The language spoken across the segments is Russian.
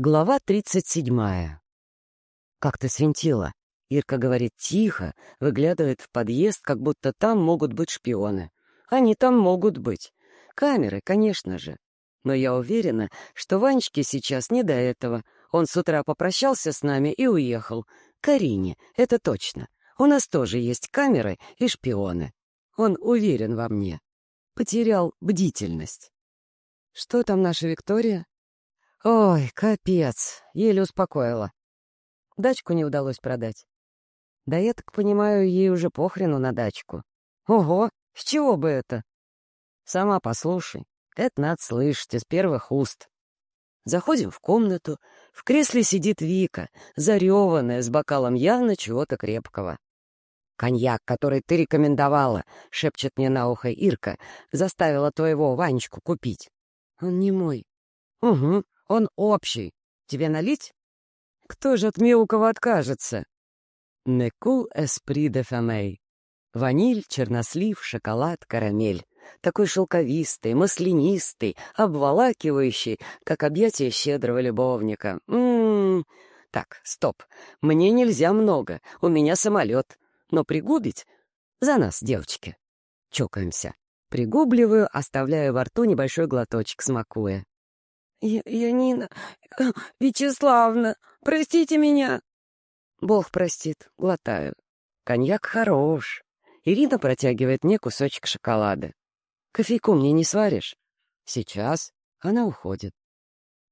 Глава тридцать седьмая. «Как ты свинтила?» Ирка говорит тихо, выглядывает в подъезд, как будто там могут быть шпионы. Они там могут быть. Камеры, конечно же. Но я уверена, что Ванечке сейчас не до этого. Он с утра попрощался с нами и уехал. Карине, это точно. У нас тоже есть камеры и шпионы. Он уверен во мне. Потерял бдительность. Что там наша Виктория? Ой, капец, еле успокоила. Дачку не удалось продать. Да я так понимаю, ей уже похрену на дачку. Ого, с чего бы это? Сама послушай, это надо слышать из первых уст. Заходим в комнату, в кресле сидит Вика, зареванная, с бокалом явно чего-то крепкого. «Коньяк, который ты рекомендовала», — шепчет мне на ухо Ирка, заставила твоего Ванечку купить. «Он не мой». «Угу, он общий. Тебе налить? Кто же от Меукова откажется? Неку эспри де фамей. Ваниль, чернослив, шоколад, карамель. Такой шелковистый, маслянистый, обволакивающий, как объятие щедрого любовника. М-м-м. Так, стоп. Мне нельзя много. У меня самолет. Но пригубить? За нас, девочки. Чокаемся. Пригубливаю, оставляю во рту небольшой глоточек, смакуя. Я, Янина Вячеславна, простите меня. Бог простит, глотаю. Коньяк хорош. Ирина протягивает мне кусочек шоколада. Кофейку мне не сваришь? Сейчас. Она уходит.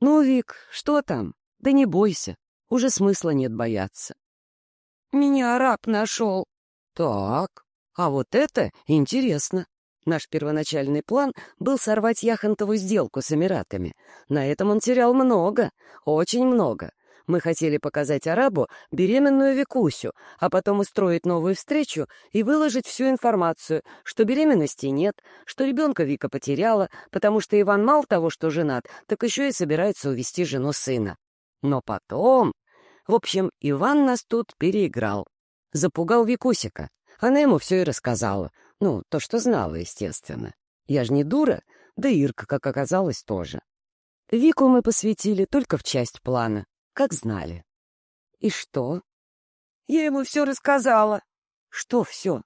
Ну, Вик, что там? Да не бойся. Уже смысла нет бояться. Меня араб нашел. Так, а вот это интересно. Наш первоначальный план был сорвать Яхонтову сделку с Эмиратами. На этом он терял много, очень много. Мы хотели показать арабу беременную Викусю, а потом устроить новую встречу и выложить всю информацию, что беременности нет, что ребенка Вика потеряла, потому что Иван мало того, что женат, так еще и собирается увести жену сына. Но потом... В общем, Иван нас тут переиграл. Запугал Викусика. Она ему все и рассказала. Ну, то, что знала, естественно. Я же не дура, да Ирка, как оказалось, тоже. Вику мы посвятили только в часть плана, как знали. И что? Я ему все рассказала. Что все?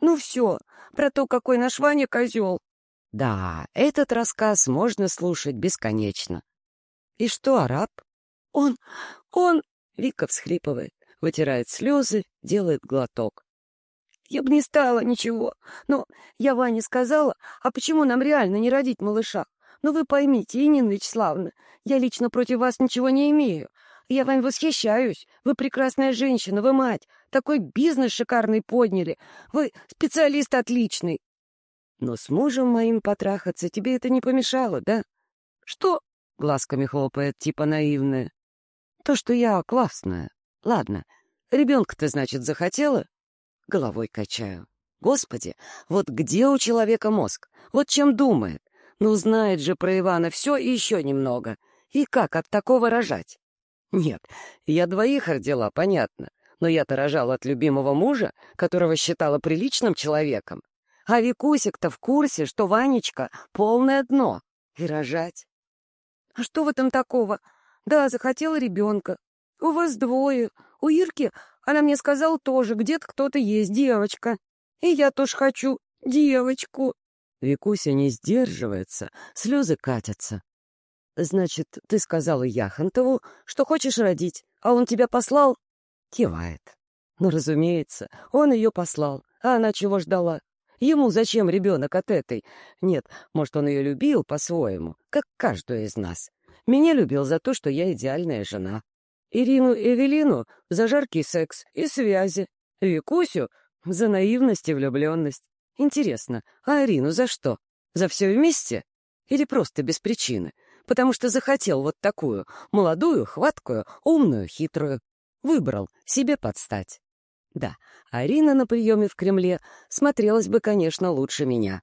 Ну все, про то, какой наш Ваня козел. Да, этот рассказ можно слушать бесконечно. И что, араб? Он, он... Вика всхлипывает, вытирает слезы, делает глоток. Я бы не стала ничего. Но я Ване сказала, а почему нам реально не родить малыша? Ну вы поймите, Инина Вячеславовна, я лично против вас ничего не имею. Я вами восхищаюсь. Вы прекрасная женщина, вы мать. Такой бизнес шикарный подняли. Вы специалист отличный. Но с мужем моим потрахаться тебе это не помешало, да? Что? Глазками хлопает, типа наивная. То, что я классная. Ладно, ребенка-то, значит, захотела? Головой качаю. Господи, вот где у человека мозг? Вот чем думает? Ну, знает же про Ивана все и еще немного. И как от такого рожать? Нет, я двоих родила, понятно. Но я-то рожала от любимого мужа, которого считала приличным человеком. А Викусик-то в курсе, что Ванечка — полное дно. И рожать. А что в этом такого? Да, захотела ребенка. У вас двое. У Ирки она мне сказала тоже, где-то кто-то есть, девочка. И я тоже хочу девочку. Викуся не сдерживается, слезы катятся. Значит, ты сказала Яхонтову, что хочешь родить, а он тебя послал? Кивает. Ну, разумеется, он ее послал, а она чего ждала? Ему зачем ребенок от этой? Нет, может, он ее любил по-своему, как каждую из нас. Меня любил за то, что я идеальная жена. Ирину Эвелину за жаркий секс и связи, Викусю за наивность и влюбленность. Интересно, а Арину за что? За все вместе? Или просто без причины? Потому что захотел вот такую, молодую, хваткую, умную, хитрую. Выбрал, себе подстать. Да, Арина на приеме в Кремле смотрелась бы, конечно, лучше меня.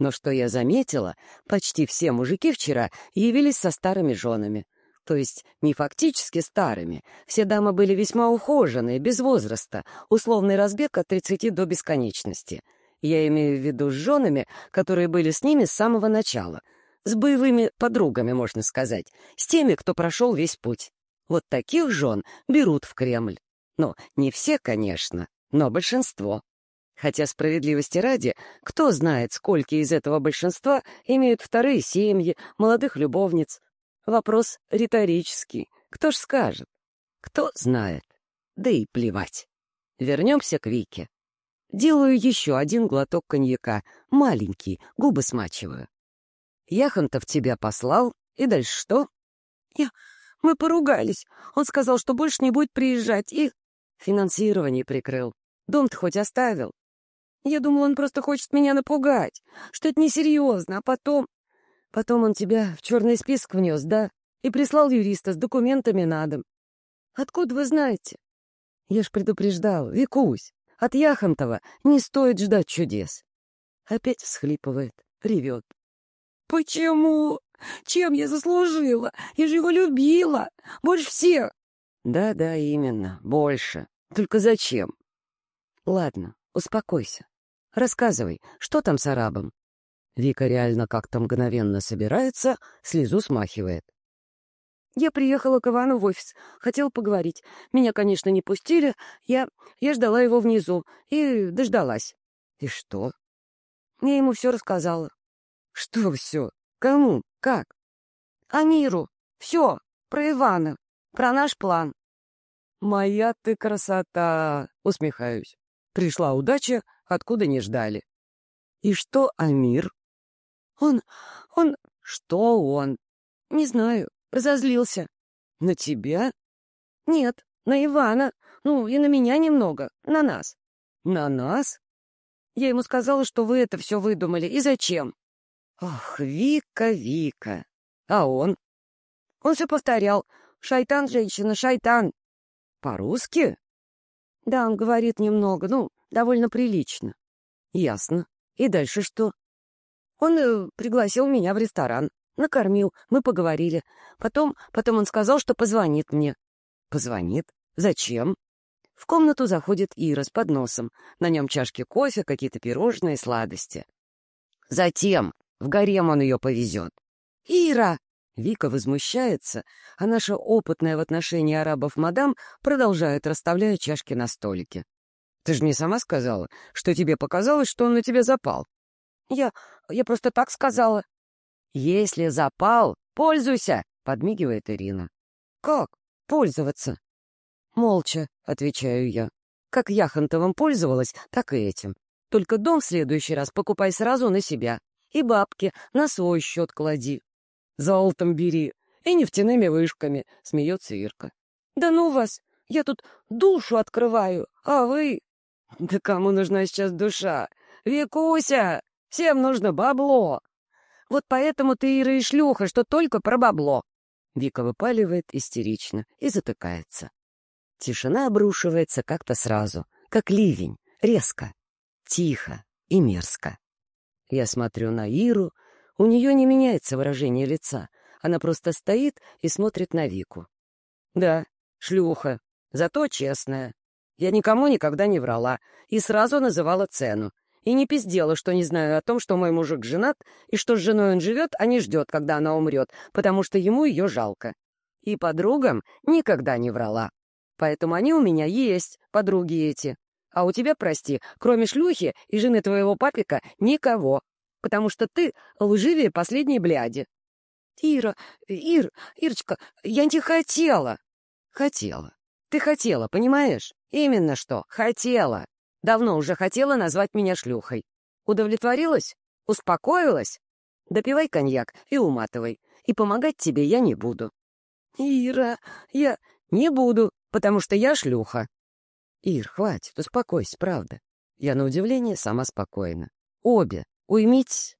Но что я заметила, почти все мужики вчера явились со старыми женами то есть не фактически старыми. Все дамы были весьма ухоженные, без возраста, условный разбег от 30 до бесконечности. Я имею в виду с женами, которые были с ними с самого начала. С боевыми подругами, можно сказать. С теми, кто прошел весь путь. Вот таких жен берут в Кремль. Ну, не все, конечно, но большинство. Хотя справедливости ради, кто знает, сколько из этого большинства имеют вторые семьи, молодых любовниц. Вопрос риторический. Кто ж скажет? Кто знает? Да и плевать. Вернемся к Вике. Делаю еще один глоток коньяка, маленький, губы смачиваю. Яхонтов тебя послал, и дальше что? Я... Мы поругались. Он сказал, что больше не будет приезжать, и... Финансирование прикрыл. Дом-то хоть оставил. Я думал, он просто хочет меня напугать, что это несерьезно, а потом... Потом он тебя в черный список внес, да? И прислал юриста с документами на дом. Откуда вы знаете? Я ж предупреждал, Викусь, от Яхонтова не стоит ждать чудес. Опять всхлипывает, ревет. Почему? Чем я заслужила? Я же его любила. Больше всех. Да-да, именно, больше. Только зачем? Ладно, успокойся. Рассказывай, что там с арабом? Вика реально как-то мгновенно собирается, слезу смахивает. Я приехала к Ивану в офис, хотела поговорить. Меня, конечно, не пустили. Я... я ждала его внизу и дождалась. И что? Я ему все рассказала. Что все? Кому? Как? Амиру. Все. Про Ивана. Про наш план. Моя ты красота! Усмехаюсь. Пришла удача, откуда не ждали. И что Амир? Он... он... Что он? Не знаю. Разозлился. На тебя? Нет, на Ивана. Ну, и на меня немного. На нас. На нас? Я ему сказала, что вы это все выдумали. И зачем? Ох, Вика, Вика. А он? Он все повторял. Шайтан, женщина, шайтан. По-русски? Да, он говорит немного, ну, довольно прилично. Ясно. И дальше что? Он э, пригласил меня в ресторан. Накормил, мы поговорили. Потом, потом он сказал, что позвонит мне. Позвонит? Зачем? В комнату заходит Ира с подносом. На нем чашки кофе, какие-то пирожные, сладости. Затем в гарем он ее повезет. «Ира!» Вика возмущается, а наша опытная в отношении арабов мадам продолжает, расставляя чашки на столике. «Ты же мне сама сказала, что тебе показалось, что он на тебя запал». «Я... я просто так сказала». «Если запал, пользуйся!» — подмигивает Ирина. «Как пользоваться?» «Молча», — отвечаю я. «Как Яхонтовым пользовалась, так и этим. Только дом в следующий раз покупай сразу на себя. И бабки на свой счет клади. Золотом бери и нефтяными вышками», — смеется Ирка. «Да ну вас! Я тут душу открываю, а вы...» «Да кому нужна сейчас душа? Викуся! Всем нужно бабло!» Вот поэтому ты, Ира, и шлюха, что только про бабло. Вика выпаливает истерично и затыкается. Тишина обрушивается как-то сразу, как ливень, резко, тихо и мерзко. Я смотрю на Иру, у нее не меняется выражение лица, она просто стоит и смотрит на Вику. Да, шлюха, зато честная. Я никому никогда не врала и сразу называла цену, и не пиздела, что не знаю о том, что мой мужик женат, и что с женой он живет, а не ждет, когда она умрет, потому что ему ее жалко. И подругам никогда не врала. Поэтому они у меня есть, подруги эти. А у тебя, прости, кроме шлюхи и жены твоего папика, никого. Потому что ты лживее последней бляди. Ира, Ир, Ирочка, я не хотела. Хотела. Ты хотела, понимаешь? Именно что, хотела. Давно уже хотела назвать меня шлюхой. Удовлетворилась? Успокоилась? Допивай коньяк и уматывай. И помогать тебе я не буду. Ира, я не буду, потому что я шлюха. Ир, хватит, успокойся, правда. Я, на удивление, сама спокойна. Обе, уймитесь.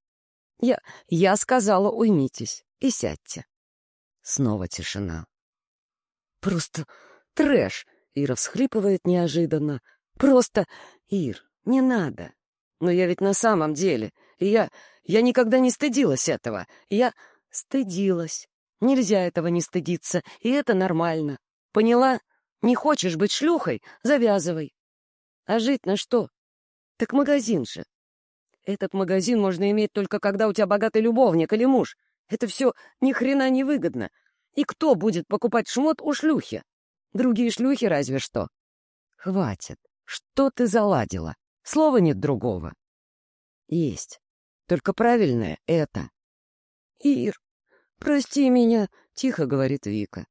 Я, я сказала, уймитесь и сядьте. Снова тишина. Просто трэш. Ира всхлипывает неожиданно, Просто... Ир, не надо. Но я ведь на самом деле... Я... Я никогда не стыдилась этого. Я стыдилась. Нельзя этого не стыдиться, и это нормально. Поняла? Не хочешь быть шлюхой? Завязывай. А жить на что? Так магазин же. Этот магазин можно иметь только когда у тебя богатый любовник или муж. Это все ни хрена не выгодно. И кто будет покупать шмот у шлюхи? Другие шлюхи разве что. Хватит. Что ты заладила? Слова нет другого. Есть. Только правильное — это. Ир, прости меня, — тихо говорит Вика.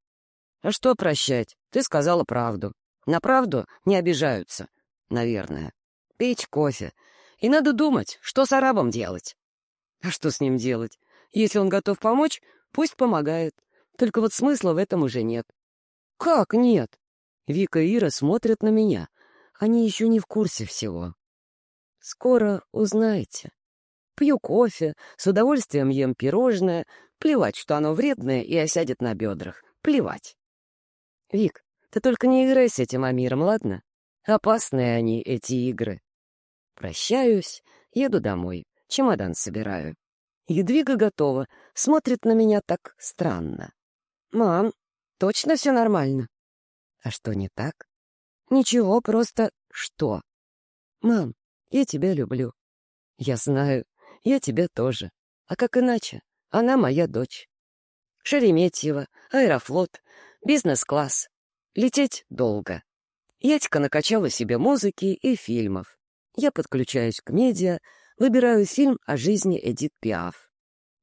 А что прощать? Ты сказала правду. На правду не обижаются, наверное. Пить кофе. И надо думать, что с арабом делать. А что с ним делать? Если он готов помочь, пусть помогает. Только вот смысла в этом уже нет. Как нет? Вика и Ира смотрят на меня. Они еще не в курсе всего. Скоро узнаете. Пью кофе, с удовольствием ем пирожное. Плевать, что оно вредное и осядет на бедрах. Плевать. Вик, ты только не играй с этим Амиром, ладно? Опасные они, эти игры. Прощаюсь, еду домой, чемодан собираю. Едвига готова, смотрит на меня так странно. «Мам, точно все нормально?» «А что не так?» «Ничего, просто что?» «Мам, я тебя люблю». «Я знаю, я тебя тоже. А как иначе? Она моя дочь». Шереметьево, аэрофлот, бизнес-класс. Лететь долго. Ядька накачала себе музыки и фильмов. Я подключаюсь к медиа, выбираю фильм о жизни Эдит Пиаф.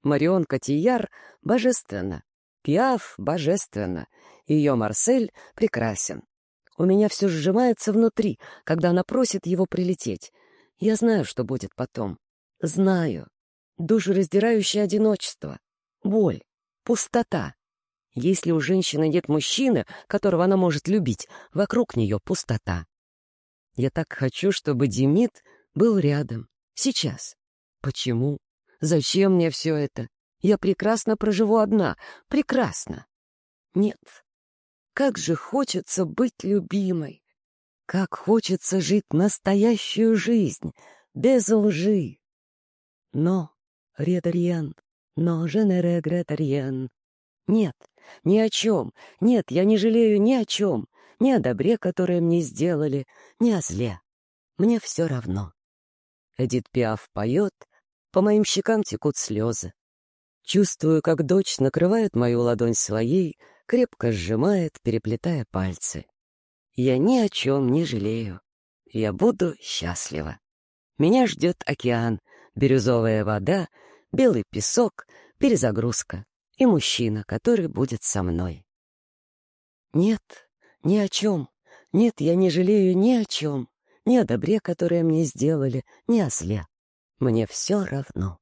Марион Котияр божественна. Пиаф божественна. Ее Марсель прекрасен. У меня все сжимается внутри, когда она просит его прилететь. Я знаю, что будет потом. Знаю. Душераздирающее одиночество. Боль. Пустота. Если у женщины нет мужчины, которого она может любить, вокруг нее пустота. Я так хочу, чтобы Демид был рядом. Сейчас. Почему? Зачем мне все это? Я прекрасно проживу одна. Прекрасно. Нет. Как же хочется быть любимой. Как хочется жить настоящую жизнь, без лжи. Но, редерьен, но ne regrette Нет, ни о чем. Нет, я не жалею ни о чем. Ни о добре, которое мне сделали, ни о зле. Мне все равно. Эдит Пиаф поет, по моим щекам текут слезы. Чувствую, как дочь накрывает мою ладонь своей, крепко сжимает, переплетая пальцы. Я ни о чем не жалею. Я буду счастлива. Меня ждет океан, бирюзовая вода, белый песок, перезагрузка и мужчина, который будет со мной. Нет, ни о чем. Нет, я не жалею ни о чем. Ни о добре, которое мне сделали, ни о зле. Мне все равно.